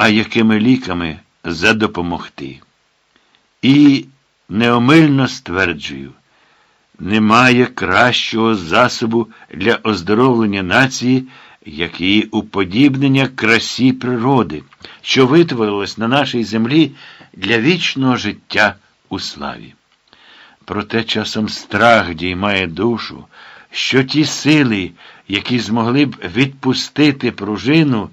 а якими ліками задопомогти. І неомильно стверджую, немає кращого засобу для оздоровлення нації, як її уподібнення красі природи, що витворилось на нашій землі для вічного життя у славі. Проте часом страх діймає душу, що ті сили, які змогли б відпустити пружину,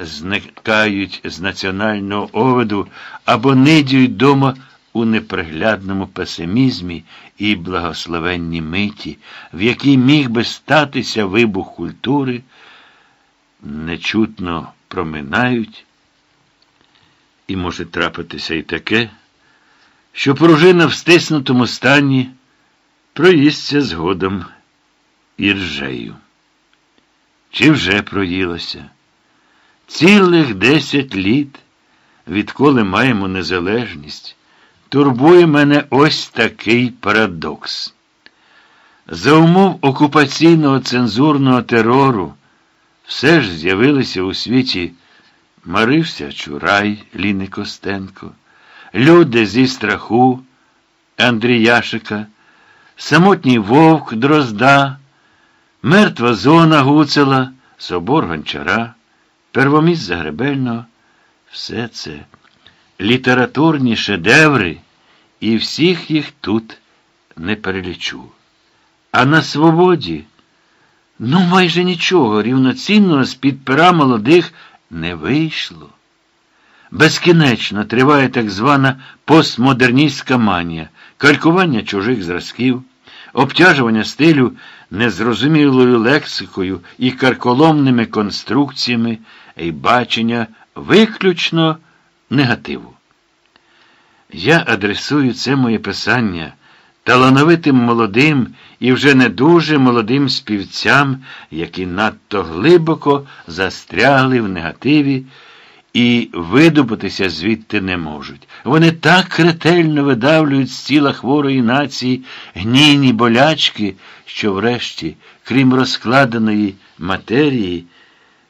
зникають з національного овиду або нидіють дома у неприглядному песимізмі і благословенній миті, в якій міг би статися вибух культури, нечутно проминають, і може трапитися і таке, що пружина в стиснутому стані проїсться згодом іржею. Чи вже проїлося? Цілих десять літ, відколи маємо незалежність, турбує мене ось такий парадокс. За умов окупаційного цензурного терору все ж з'явилися у світі Марився Чурай, Ліни Костенко, люди зі страху Андріяшика, самотній вовк Дрозда, мертва зона Гуцела, Собор Гончара, Первоміс Загребельного. Все це літературні шедеври, і всіх їх тут не перелічу. А на свободі, ну, майже нічого рівноцінного з-під пера молодих не вийшло. Безкінечно триває так звана постмодерністська манія, калькування чужих зразків, обтяжування стилю незрозумілою лексикою і карколомними конструкціями і бачення виключно негативу. Я адресую це моє писання талановитим молодим і вже не дуже молодим співцям, які надто глибоко застрягли в негативі і видобутися звідти не можуть. Вони так ретельно видавлюють з тіла хворої нації гнійні болячки, що врешті, крім розкладеної матерії,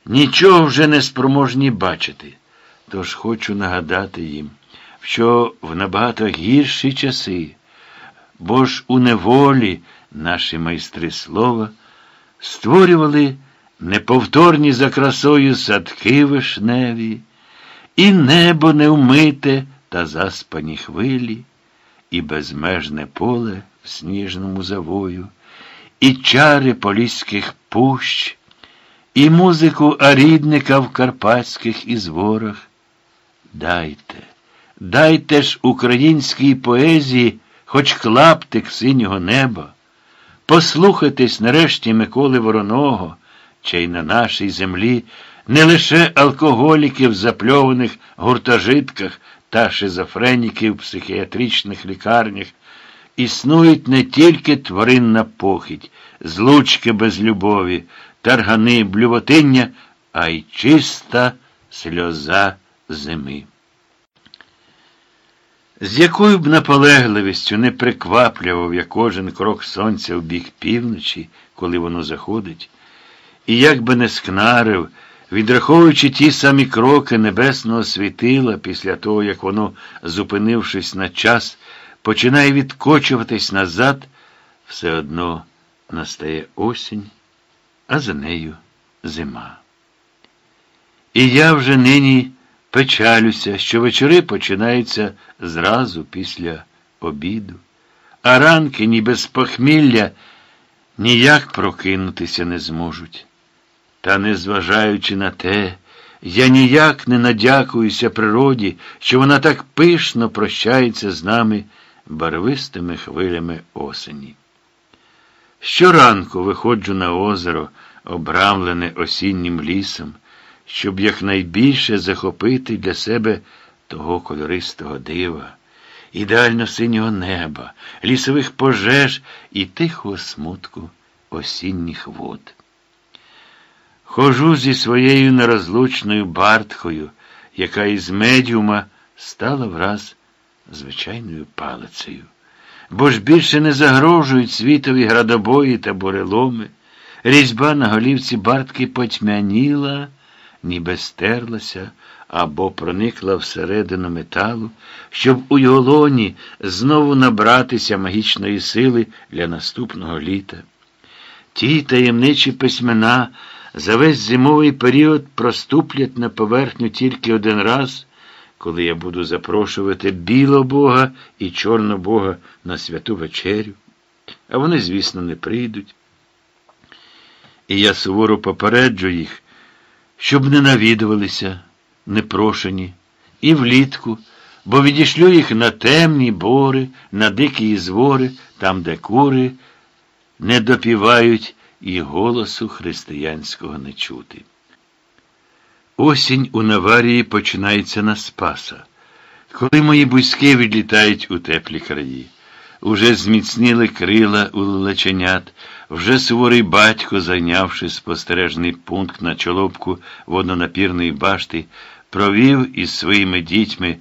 нічого вже не спроможні бачити. Тож хочу нагадати їм, що в набагато гірші часи, бо ж у неволі наші майстри слова створювали неповторні за красою садки вишневі, і небо невмите та заспані хвилі, і безмежне поле в сніжному завою, і чари поліських пущ, і музику арідника в карпатських ізворах. Дайте, дайте ж українській поезії хоч клаптик синього неба. Послухайтесь нарешті Миколи Вороного, чий на нашій землі не лише алкоголіків в запльованих гуртожитках та шизофреніків в психіатричних лікарнях, існують не тільки тваринна похідь, злучки без любові, таргани, блювотиння, а й чиста сльоза зими. З якою б наполегливістю не прикваплював я кожен крок сонця в бік півночі, коли воно заходить, і як би не скнарив, відраховуючи ті самі кроки небесного світила після того, як воно, зупинившись на час, починає відкочуватись назад, все одно настає осінь, а за нею зима. І я вже нині печалюся, що вечори починаються зразу після обіду, а ранки, ніби з похмілля, ніяк прокинутися не зможуть. Та, незважаючи на те, я ніяк не надякуюся природі, що вона так пишно прощається з нами барвистими хвилями осені. Щоранку виходжу на озеро, обрамлене осіннім лісом щоб якнайбільше захопити для себе того кольористого дива, ідеально синього неба, лісових пожеж і тихого смутку осінніх вод. Хожу зі своєю нерозлучною бартхою, яка із медіума стала враз звичайною палицею. Бо ж більше не загрожують світові градобої та буреломи. Різьба на голівці бартки потьмяніла ніби стерлася, або проникла всередину металу, щоб у його лоні знову набратися магічної сили для наступного літа. Ті таємничі письмена за весь зимовий період проступлять на поверхню тільки один раз, коли я буду запрошувати білого Бога і чорного Бога на святу вечерю. А вони, звісно, не прийдуть. І я суворо попереджу їх, щоб не навідувалися, непрошені, і влітку, бо відішлю їх на темні бори, на дикі звори, там, де кури не допівають і голосу християнського не чути. Осінь у Наварії починається на Спаса, коли мої бузьки відлітають у теплі краї. Уже зміцніли крила у лелеченят, вже суворий батько, зайнявши спостережний пункт на чолобку водонапірної башти, провів із своїми дітьми